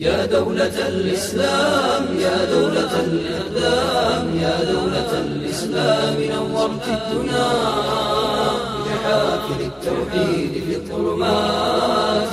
يا دولة الإسلام يا دولة الإقدام يا دولة الإسلام نورت الدنا بجحافل التوحيد في الظلمات.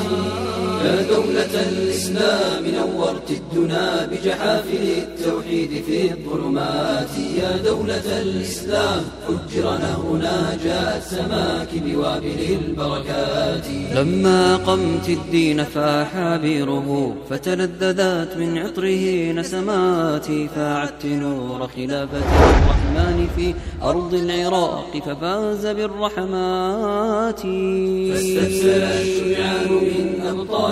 يا دولة الإسلام نورت الدنا بجحافل التوحيد في الظلمات. يا دولة الإسلام فجرنا هنا جاءت سماك بوابل البركات. لما قمت الدين فاح عبيره فتلذذت من عطره نسماتي فاعدت نور خلافة الرحمن في أرض العراق ففاز بالرحمات. فاستبسل الشجعان من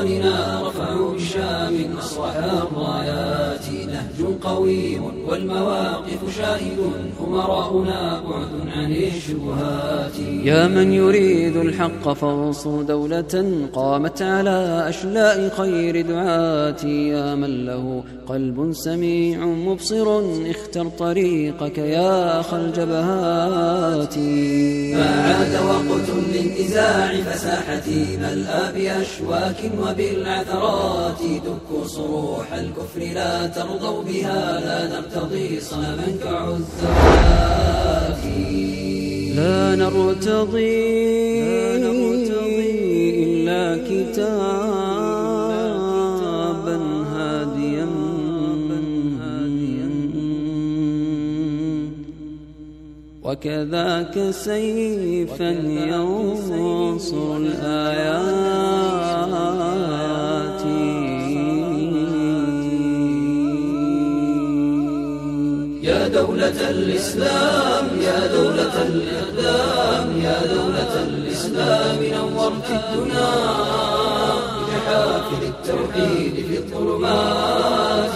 أبطالنا رفعوا بالشام أصرح الرايات نهج قويم والمواقف شاهد أمراؤنا بعد عن الشبهات. يا من يريد الحق فانصر دولة قامت على أشلاء خير دعاتي يا من له قلب سميع مبصر اختر طريقك يا أخ الجبهات. ما عاد وقت للنزاع فساحتي ملأى بأشواك وبالعثرات. دكوا صروح الكفر لا ترضوا بها لا نرتضي صنما كعزات لا نرتضي إلا كتابا وكذاك سيفا ينصر الآيات. يا دولة الإسلام يا دولة الإقدام يا دولة الإسلام نورت الدنا. بجحافل التوحيد في الظلمات.